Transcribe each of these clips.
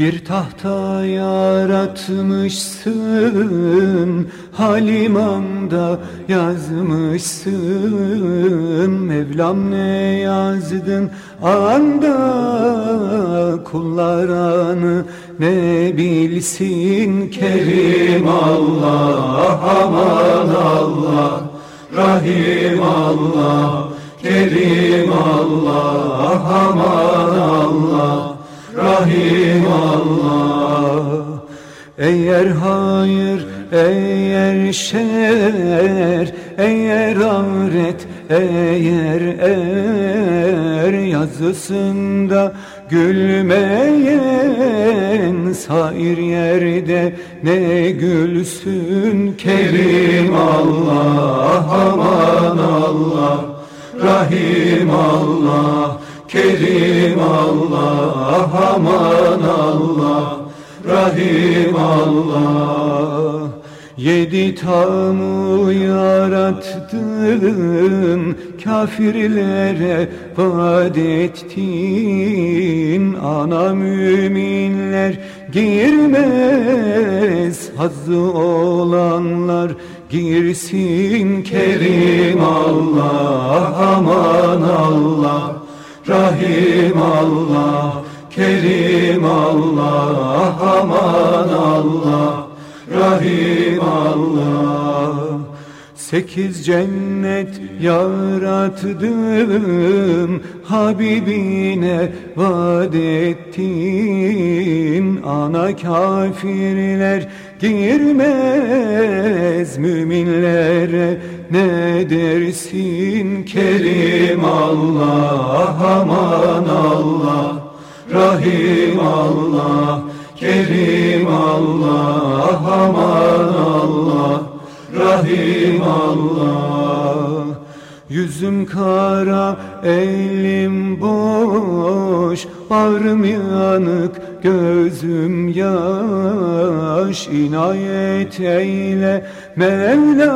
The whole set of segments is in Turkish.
Bir tahta yaratmışsın Halimanda yazmışsın. Mevlam ne yazdın anda Kullarını ne bilsin Kerim Allah Aman Allah. Rahim Allah Kerim Allah Aman Allah. Rahim Eğer hayır, eğer şer Eğer avret, eğer er Yazısında gülmeyen Sair yerde ne gülsün Kerim Allah, aman Allah Rahim Allah Kerim Allah, aman Allah, Rahim Allah. Yedi tamu yarattın, kafirlere vaat ettin. Ana müminler girmez, hazzı olanlar girsin. Kerim Allah, aman Allah. Rahim Allah, Kerim Allah, aman Allah, Rahim Allah. Sekiz cennet yarattım Habibine vaat ettin Ana kafirler girmez Müminlere ne dersin? Kerim Allah Aman Allah Rahim Allah Kerim Allah Aman Allah Rahim Allah. Yüzüm kara, elim boş, bağrım yanık, gözüm yaş. İnayet eyle Mevla,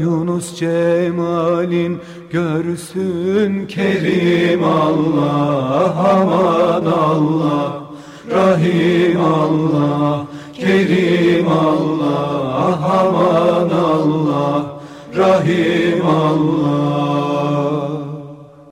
Yunus cemalin görsün. Kerim Allah, aman Allah, Rahim Allah, Kerim Allah, aman Allah. Rahim Allah